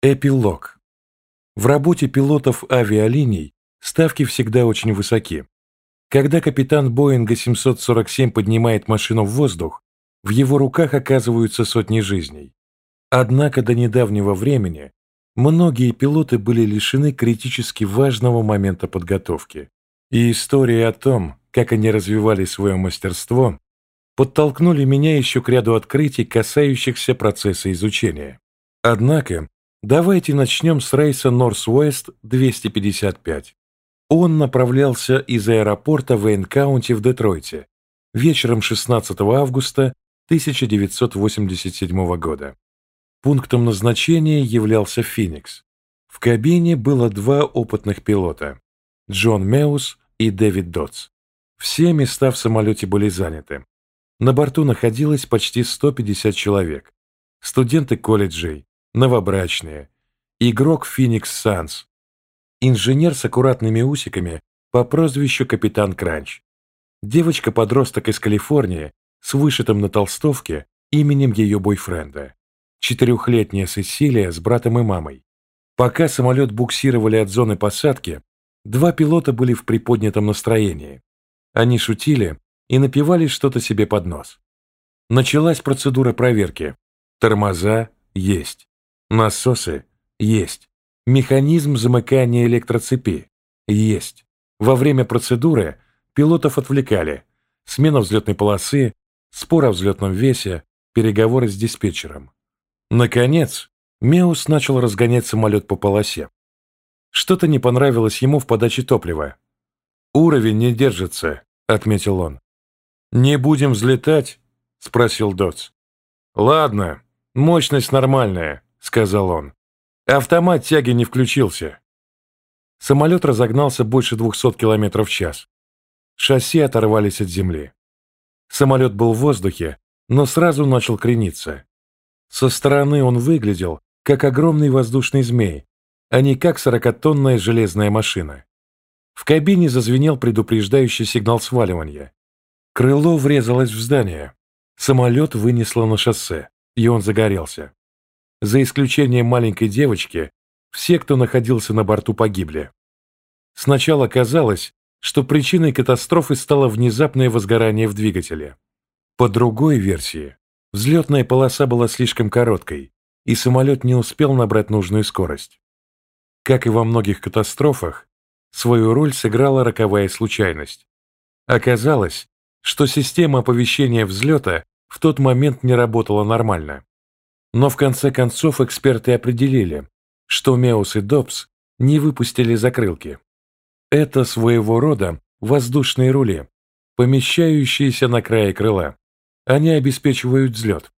Эпилог. В работе пилотов авиалиний ставки всегда очень высоки. Когда капитан Боинга 747 поднимает машину в воздух, в его руках оказываются сотни жизней. Однако до недавнего времени многие пилоты были лишены критически важного момента подготовки. И история о том, как они развивали свое мастерство, подтолкнули меня еще к ряду открытий, касающихся процесса изучения. Однако, Давайте начнем с рейса Northwest 255. Он направлялся из аэропорта Вейн-Каунти в Детройте вечером 16 августа 1987 года. Пунктом назначения являлся Феникс. В кабине было два опытных пилота – Джон Маус и Дэвид Доддс. Все места в самолете были заняты. На борту находилось почти 150 человек. Студенты колледжей, новобрачные, игрок Феникс Санс, инженер с аккуратными усиками по прозвищу Капитан Кранч, девочка-подросток из Калифорнии с вышитым на толстовке именем ее бойфренда, четырехлетняя Сесилия с братом и мамой. Пока самолет буксировали от зоны посадки, два пилота были в приподнятом настроении. Они шутили и напевали что-то себе под нос. Началась процедура проверки. Тормоза есть. Насосы есть. Механизм замыкания электроцепи есть. Во время процедуры пилотов отвлекали. Смена взлетной полосы, спор о взлетном весе, переговоры с диспетчером. Наконец, Меус начал разгонять самолет по полосе. Что-то не понравилось ему в подаче топлива. «Уровень не держится», — отметил он. «Не будем взлетать?» — спросил Дотс. «Ладно, мощность нормальная. — сказал он. Автомат тяги не включился. Самолет разогнался больше 200 км в час. Шасси оторвались от земли. Самолет был в воздухе, но сразу начал крениться. Со стороны он выглядел, как огромный воздушный змей, а не как сорокатонная железная машина. В кабине зазвенел предупреждающий сигнал сваливания. Крыло врезалось в здание. Самолет вынесло на шоссе, и он загорелся. За исключением маленькой девочки, все, кто находился на борту, погибли. Сначала казалось, что причиной катастрофы стало внезапное возгорание в двигателе. По другой версии, взлетная полоса была слишком короткой, и самолет не успел набрать нужную скорость. Как и во многих катастрофах, свою роль сыграла роковая случайность. Оказалось, что система оповещения взлета в тот момент не работала нормально. Но в конце концов эксперты определили, что Меус и Добс не выпустили закрылки. Это своего рода воздушные рули, помещающиеся на крае крыла. Они обеспечивают взлет,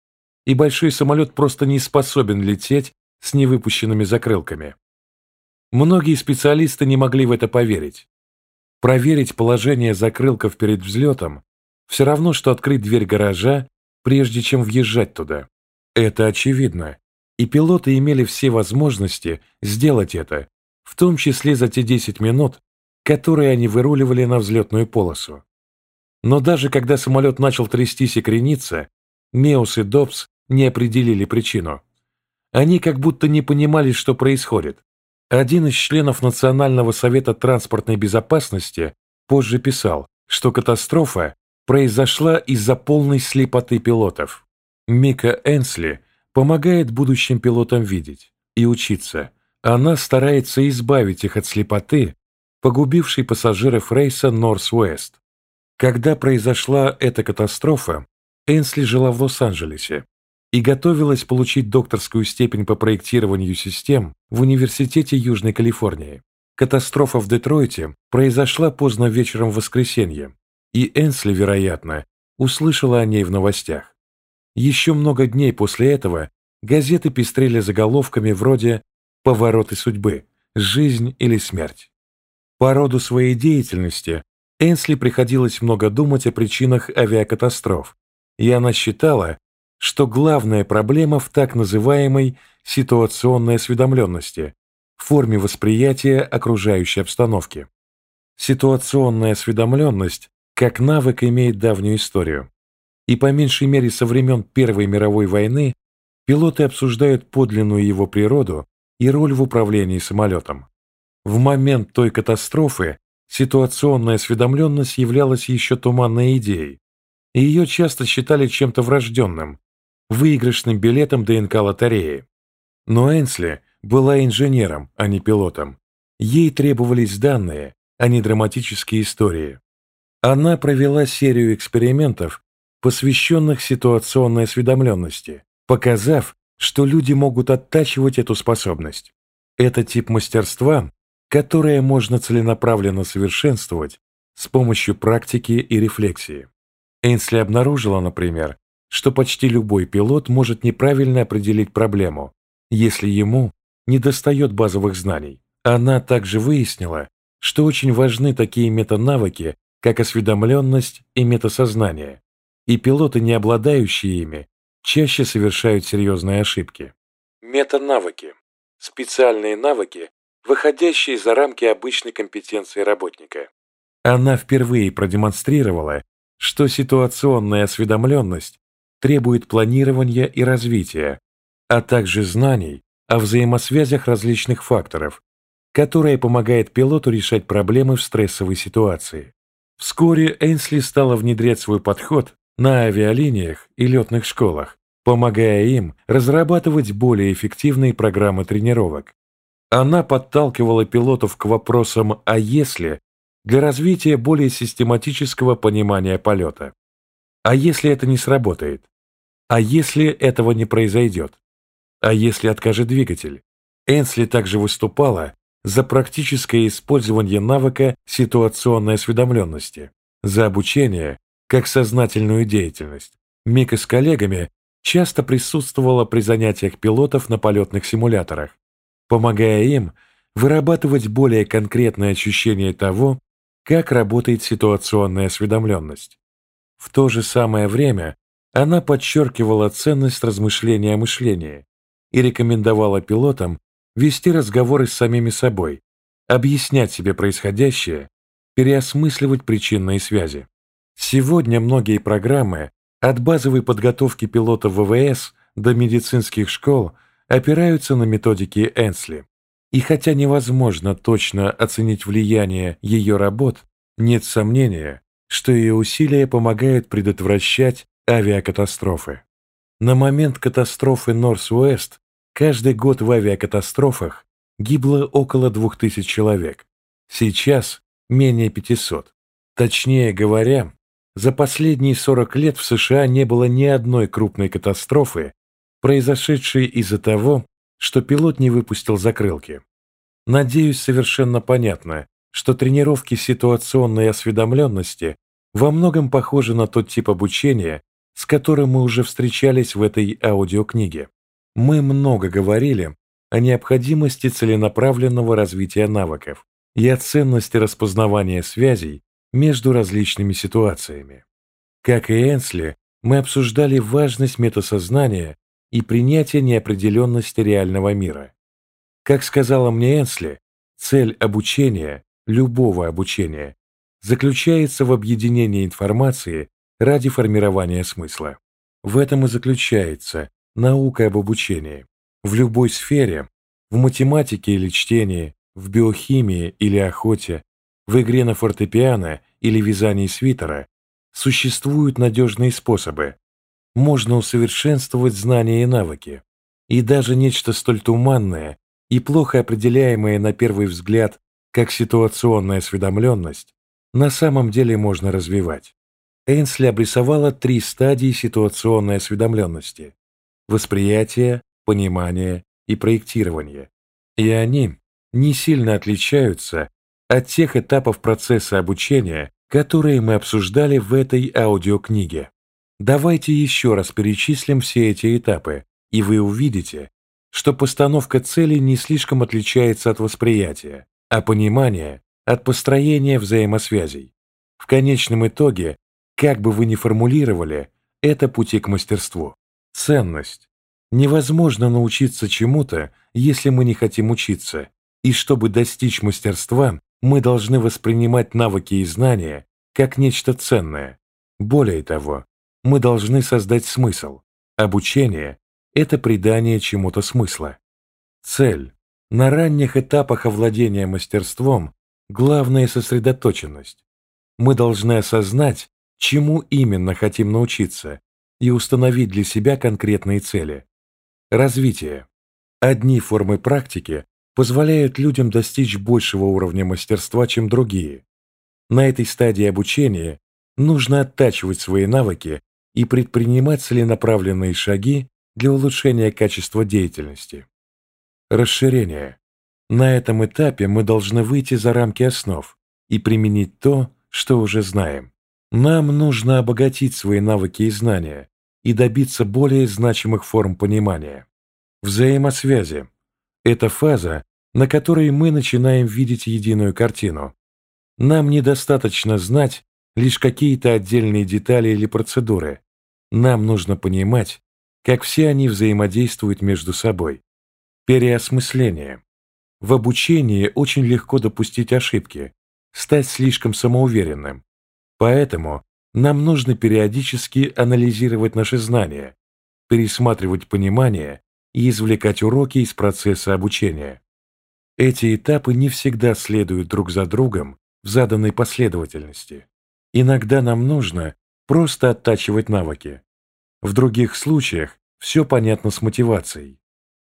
и большой самолет просто не способен лететь с невыпущенными закрылками. Многие специалисты не могли в это поверить. Проверить положение закрылков перед взлетом все равно, что открыть дверь гаража, прежде чем въезжать туда. Это очевидно, и пилоты имели все возможности сделать это, в том числе за те 10 минут, которые они выруливали на взлетную полосу. Но даже когда самолет начал трястись и крениться, Меус и Добс не определили причину. Они как будто не понимали, что происходит. Один из членов Национального совета транспортной безопасности позже писал, что катастрофа произошла из-за полной слепоты пилотов. Мика Энсли помогает будущим пилотам видеть и учиться. Она старается избавить их от слепоты, погубившей пассажиров рейса Норс-Уэст. Когда произошла эта катастрофа, Энсли жила в Лос-Анджелесе и готовилась получить докторскую степень по проектированию систем в Университете Южной Калифорнии. Катастрофа в Детройте произошла поздно вечером в воскресенье, и Энсли, вероятно, услышала о ней в новостях. Еще много дней после этого газеты пестрели заголовками вроде «Повороты судьбы», «Жизнь или смерть». По роду своей деятельности Энсли приходилось много думать о причинах авиакатастроф, и она считала, что главная проблема в так называемой ситуационной осведомленности, форме восприятия окружающей обстановки. Ситуационная осведомленность как навык имеет давнюю историю и по меньшей мере со времен Первой мировой войны пилоты обсуждают подлинную его природу и роль в управлении самолетом. В момент той катастрофы ситуационная осведомленность являлась еще туманной идеей, и ее часто считали чем-то врожденным, выигрышным билетом ДНК лотереи. Но Энсли была инженером, а не пилотом. Ей требовались данные, а не драматические истории. Она провела серию экспериментов, посвященных ситуационной осведомленности, показав, что люди могут оттачивать эту способность. Это тип мастерства, которое можно целенаправленно совершенствовать с помощью практики и рефлексии. Эйнсли обнаружила, например, что почти любой пилот может неправильно определить проблему, если ему недостает базовых знаний. Она также выяснила, что очень важны такие метанавыки, как осведомленность и метасознание, и пилоты, не обладающие ими, чаще совершают серьезные ошибки. Метанавыки – специальные навыки, выходящие за рамки обычной компетенции работника. Она впервые продемонстрировала, что ситуационная осведомленность требует планирования и развития, а также знаний о взаимосвязях различных факторов, которая помогает пилоту решать проблемы в стрессовой ситуации. Вскоре Эйнсли стала внедрять свой подход на авиалиниях и летных школах, помогая им разрабатывать более эффективные программы тренировок. Она подталкивала пилотов к вопросам «а если?» для развития более систематического понимания полета. А если это не сработает? А если этого не произойдет? А если откажет двигатель? Энсли также выступала за практическое использование навыка ситуационной осведомленности, за обучение как сознательную деятельность. Мика с коллегами часто присутствовала при занятиях пилотов на полетных симуляторах, помогая им вырабатывать более конкретное ощущение того, как работает ситуационная осведомленность. В то же самое время она подчеркивала ценность размышления о мышлении и рекомендовала пилотам вести разговоры с самими собой, объяснять себе происходящее, переосмысливать причинные связи. Сегодня многие программы от базовой подготовки пилотов ВВС до медицинских школ опираются на методики Энсли. И хотя невозможно точно оценить влияние ее работ, нет сомнения, что ее усилия помогают предотвращать авиакатастрофы. На момент катастрофы Норс-Уэст каждый год в авиакатастрофах гибло около 2000 человек. Сейчас менее 500. Точнее говоря, за последние 40 лет в США не было ни одной крупной катастрофы, произошедшей из-за того, что пилот не выпустил закрылки. Надеюсь, совершенно понятно, что тренировки ситуационной осведомленности во многом похожи на тот тип обучения, с которым мы уже встречались в этой аудиокниге. Мы много говорили о необходимости целенаправленного развития навыков и о ценности распознавания связей между различными ситуациями. Как и Энсли, мы обсуждали важность метасознания и принятия неопределенности реального мира. Как сказала мне Энсли, цель обучения любого обучения заключается в объединении информации ради формирования смысла. В этом и заключается наука об обучении. В любой сфере, в математике или чтении, в биохимии или охоте, в игре на фортепиано или вязании свитера существуют надежные способы. Можно усовершенствовать знания и навыки. И даже нечто столь туманное и плохо определяемое на первый взгляд как ситуационная осведомленность, на самом деле можно развивать. Эйнсли обрисовала три стадии ситуационной осведомленности – восприятие, понимание и проектирование. И они не сильно отличаются от тех этапов процесса обучения, которые мы обсуждали в этой аудиокниге. Давайте еще раз перечислим все эти этапы, и вы увидите, что постановка целей не слишком отличается от восприятия, а понимание – от построения взаимосвязей. В конечном итоге, как бы вы ни формулировали, это пути к мастерству. Ценность. Невозможно научиться чему-то, если мы не хотим учиться, и чтобы достичь мастерства, мы должны воспринимать навыки и знания как нечто ценное. Более того, мы должны создать смысл. Обучение – это придание чему-то смысла. Цель На ранних этапах овладения мастерством главная сосредоточенность. Мы должны осознать, чему именно хотим научиться, и установить для себя конкретные цели. Развитие. Одни формы практики позволяют людям достичь большего уровня мастерства, чем другие. На этой стадии обучения нужно оттачивать свои навыки и предпринимать целенаправленные шаги для улучшения качества деятельности. Расширение. На этом этапе мы должны выйти за рамки основ и применить то, что уже знаем. Нам нужно обогатить свои навыки и знания и добиться более значимых форм понимания. Взаимосвязи. Это фаза, на которой мы начинаем видеть единую картину. Нам недостаточно знать лишь какие-то отдельные детали или процедуры. Нам нужно понимать, как все они взаимодействуют между собой. Переосмысление. В обучении очень легко допустить ошибки, стать слишком самоуверенным. Поэтому нам нужно периодически анализировать наши знания, пересматривать понимание и извлекать уроки из процесса обучения. Эти этапы не всегда следуют друг за другом в заданной последовательности. Иногда нам нужно просто оттачивать навыки. В других случаях все понятно с мотивацией.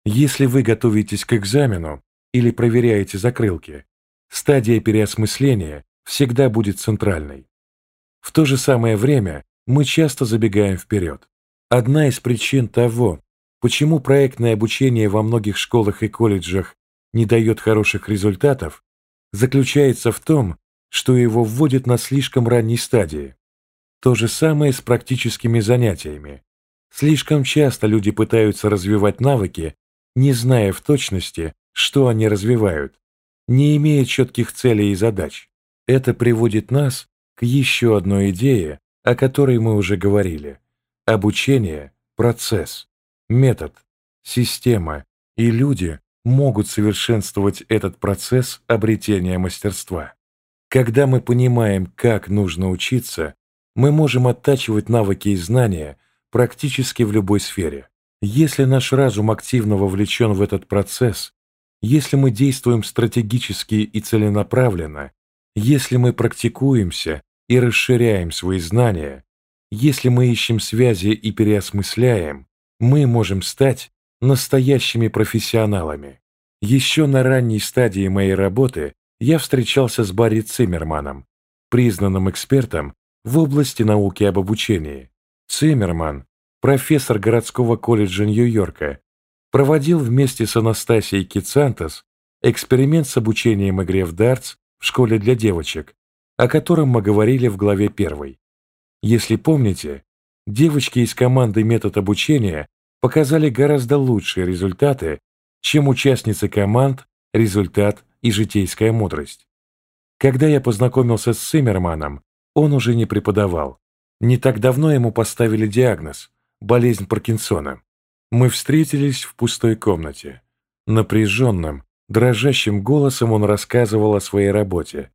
Если вы готовитесь к экзамену или проверяете закрылки, стадия переосмысления всегда будет центральной. В то же самое время мы часто забегаем вперед. Одна из причин того, почему проектное обучение во многих школах и колледжах не дает хороших результатов, заключается в том, что его вводят на слишком ранней стадии. То же самое с практическими занятиями. Слишком часто люди пытаются развивать навыки, не зная в точности, что они развивают, не имея четких целей и задач. Это приводит нас к еще одной идее, о которой мы уже говорили. Обучение – процесс, метод, система, и люди могут совершенствовать этот процесс обретения мастерства. Когда мы понимаем, как нужно учиться, мы можем оттачивать навыки и знания практически в любой сфере. Если наш разум активно вовлечен в этот процесс, если мы действуем стратегически и целенаправленно, если мы практикуемся и расширяем свои знания, если мы ищем связи и переосмысляем, мы можем стать настоящими профессионалами. Еще на ранней стадии моей работы я встречался с Барри Циммерманом, признанным экспертом в области науки об обучении. Циммерман, профессор городского колледжа Нью-Йорка, проводил вместе с Анастасией Кицантос эксперимент с обучением игре в дартс в школе для девочек, о котором мы говорили в главе 1. Если помните, девочки из команды «Метод обучения» показали гораздо лучшие результаты, чем участницы команд «Результат» и «Житейская мудрость». Когда я познакомился с Циммерманом, он уже не преподавал. Не так давно ему поставили диагноз – болезнь Паркинсона. Мы встретились в пустой комнате. Напряженным, дрожащим голосом он рассказывал о своей работе,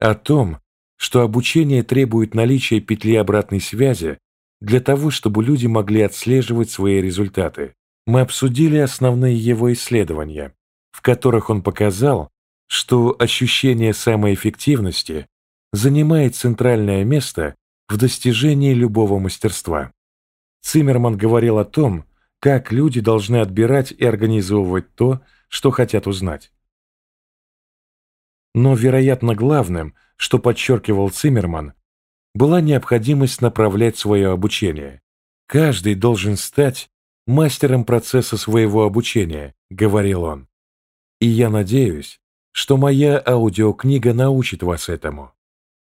о том, что обучение требует наличия петли обратной связи для того, чтобы люди могли отслеживать свои результаты. Мы обсудили основные его исследования, в которых он показал, что ощущение самоэффективности занимает центральное место в достижении любого мастерства. Циммерман говорил о том, как люди должны отбирать и организовывать то, что хотят узнать. Но, вероятно, главным, что подчеркивал Циммерман, была необходимость направлять свое обучение. Каждый должен стать мастером процесса своего обучения, говорил он. И я надеюсь, что моя аудиокнига научит вас этому.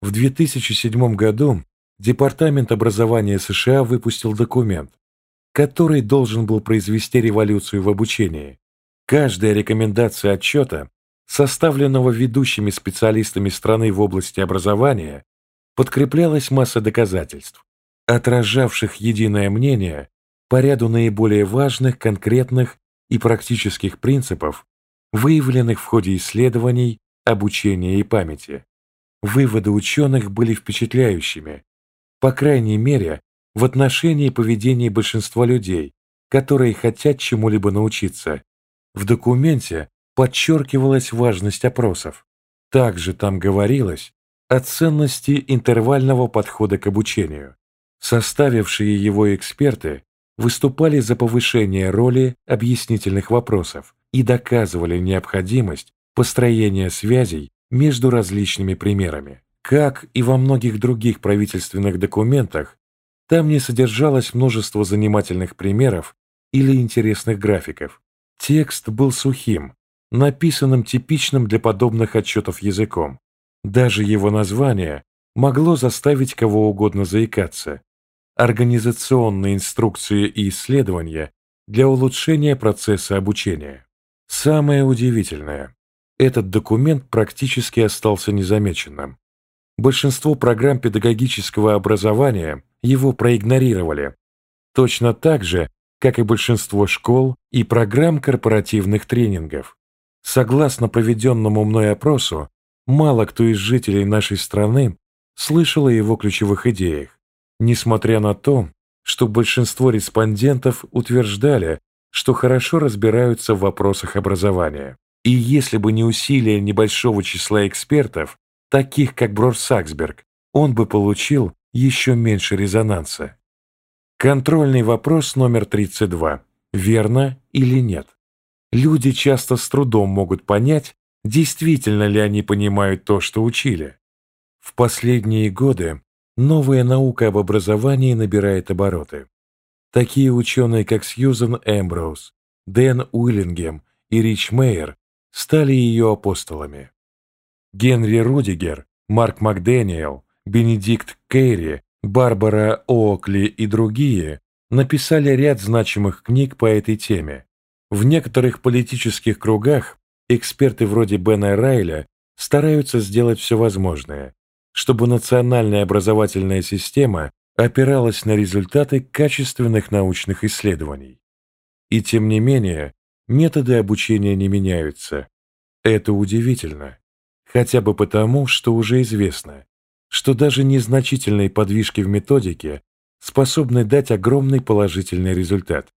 В 2007 году Департамент образования США выпустил документ, который должен был произвести революцию в обучении. Каждая рекомендация отчета составленного ведущими специалистами страны в области образования, подкреплялась масса доказательств, отражавших единое мнение по ряду наиболее важных, конкретных и практических принципов, выявленных в ходе исследований, обучения и памяти. Выводы ученых были впечатляющими, по крайней мере, в отношении поведения большинства людей, которые хотят чему-либо научиться. В документе подчеркивалась важность опросов. Также там говорилось о ценности интервального подхода к обучению. Составившие его эксперты выступали за повышение роли объяснительных вопросов и доказывали необходимость построения связей между различными примерами. Как и во многих других правительственных документах, там не содержалось множество занимательных примеров или интересных графиков. Текст был сухим, написанным типичным для подобных отчетов языком. Даже его название могло заставить кого угодно заикаться. Организационные инструкции и исследования для улучшения процесса обучения. Самое удивительное, этот документ практически остался незамеченным. Большинство программ педагогического образования его проигнорировали, точно так же, как и большинство школ и программ корпоративных тренингов. Согласно проведенному мной опросу, мало кто из жителей нашей страны слышал о его ключевых идеях, несмотря на то, что большинство респондентов утверждали, что хорошо разбираются в вопросах образования. И если бы не усилия небольшого числа экспертов, таких как Брор Саксберг, он бы получил еще меньше резонанса. Контрольный вопрос номер 32. Верно или нет? Люди часто с трудом могут понять, действительно ли они понимают то, что учили. В последние годы новая наука об образовании набирает обороты. Такие ученые, как Сьюзен Эмброуз, Дэн Уиллингем и Рич Мейер стали ее апостолами. Генри Рудигер, Марк Макдэниел, Бенедикт Кейри, Барбара Оокли и другие написали ряд значимых книг по этой теме. В некоторых политических кругах эксперты вроде Бена Райля стараются сделать все возможное, чтобы национальная образовательная система опиралась на результаты качественных научных исследований. И тем не менее, методы обучения не меняются. Это удивительно. Хотя бы потому, что уже известно, что даже незначительные подвижки в методике способны дать огромный положительный результат.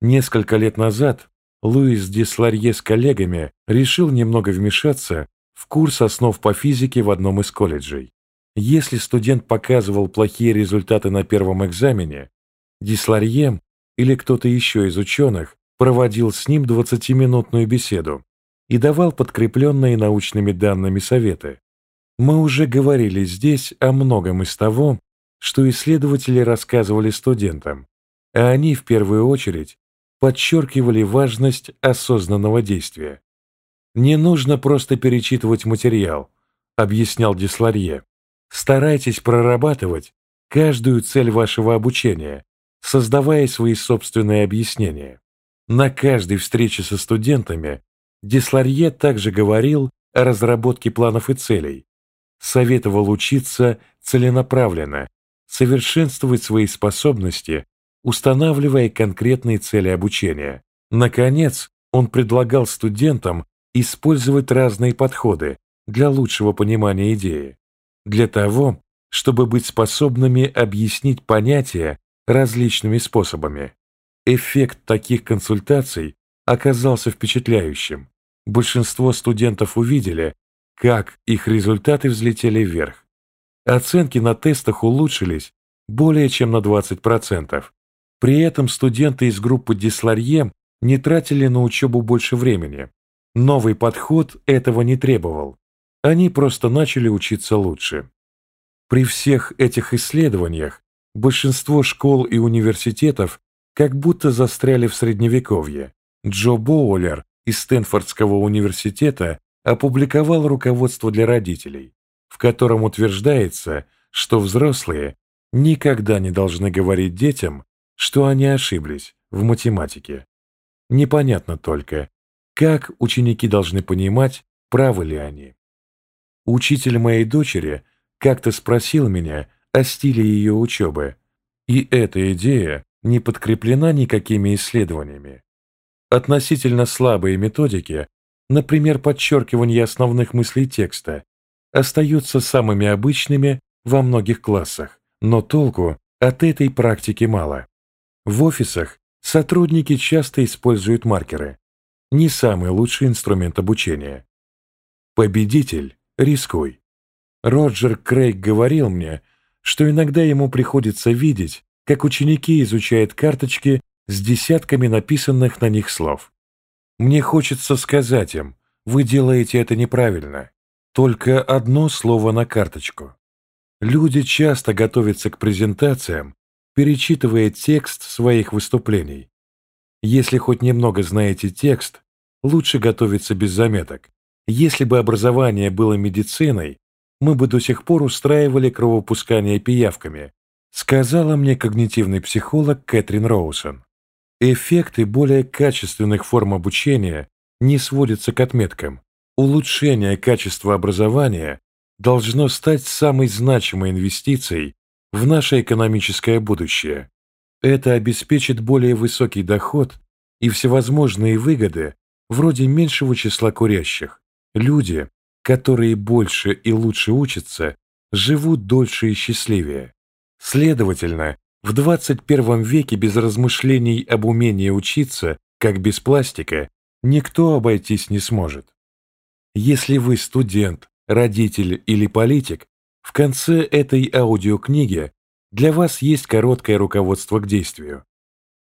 Несколько лет назад Луис Дисларье с коллегами решил немного вмешаться в курс основ по физике в одном из колледжей. Если студент показывал плохие результаты на первом экзамене, Дисларье или кто-то еще из ученых проводил с ним 20-минутную беседу и давал подкрепленные научными данными советы, мы уже говорили здесь о многом из того, что исследователи рассказывали студентам, а они в первую очередь подчеркивали важность осознанного действия. «Не нужно просто перечитывать материал», — объяснял Дисларье. «Старайтесь прорабатывать каждую цель вашего обучения, создавая свои собственные объяснения. На каждой встрече со студентами Дисларье также говорил о разработке планов и целей, советовал учиться целенаправленно, совершенствовать свои способности, устанавливая конкретные цели обучения. Наконец, он предлагал студентам использовать разные подходы для лучшего понимания идеи, для того, чтобы быть способными объяснить понятия различными способами. Эффект таких консультаций оказался впечатляющим. Большинство студентов увидели, как их результаты взлетели вверх. Оценки на тестах улучшились более чем на 20%. При этом студенты из группы Дисларье не тратили на учебу больше времени. Новый подход этого не требовал. Они просто начали учиться лучше. При всех этих исследованиях большинство школ и университетов как будто застряли в средневековье. Джо Боулер из Стэнфордского университета опубликовал руководство для родителей, в котором утверждается, что взрослые никогда не должны говорить детям, что они ошиблись в математике. Непонятно только, как ученики должны понимать, правы ли они. Учитель моей дочери как-то спросил меня о стиле ее учебы, и эта идея не подкреплена никакими исследованиями. Относительно слабые методики например, подчеркивание основных мыслей текста, остаются самыми обычными во многих классах, но толку от этой практики мало. В офисах сотрудники часто используют маркеры. не самый лучший инструмент обучения. Победитель – рискуй. Роджер Крейг говорил мне, что иногда ему приходится видеть, как ученики изучают карточки с десятками написанных на них слов. Мне хочется сказать им, вы делаете это неправильно. Только одно слово на карточку. Люди часто готовятся к презентациям, перечитывая текст своих выступлений. Если хоть немного знаете текст, лучше готовиться без заметок. Если бы образование было медициной, мы бы до сих пор устраивали кровопускание пиявками, сказала мне когнитивный психолог Кэтрин Роусон. Эффекты более качественных форм обучения не сводятся к отметкам. Улучшение качества образования должно стать самой значимой инвестицией в наше экономическое будущее. Это обеспечит более высокий доход и всевозможные выгоды вроде меньшего числа курящих. Люди, которые больше и лучше учатся, живут дольше и счастливее. Следовательно, в 21 веке без размышлений об умении учиться, как без пластика, никто обойтись не сможет. Если вы студент, родитель или политик, в конце этой аудиокниги для вас есть короткое руководство к действию.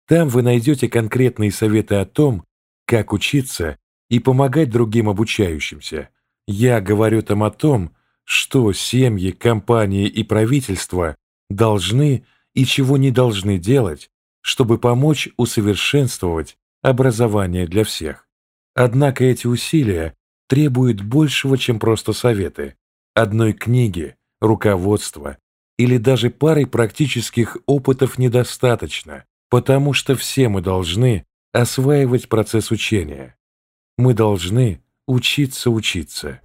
Там вы найдете конкретные советы о том, как учиться и помогать другим обучающимся. Я говорю там о том, что семьи, компании и правительства должны и чего не должны делать, чтобы помочь усовершенствовать образование для всех. Однако эти усилия требуют большего, чем просто советы, одной книги, руководства или даже пары практических опытов недостаточно, потому что все мы должны осваивать процесс учения. Мы должны учиться учиться.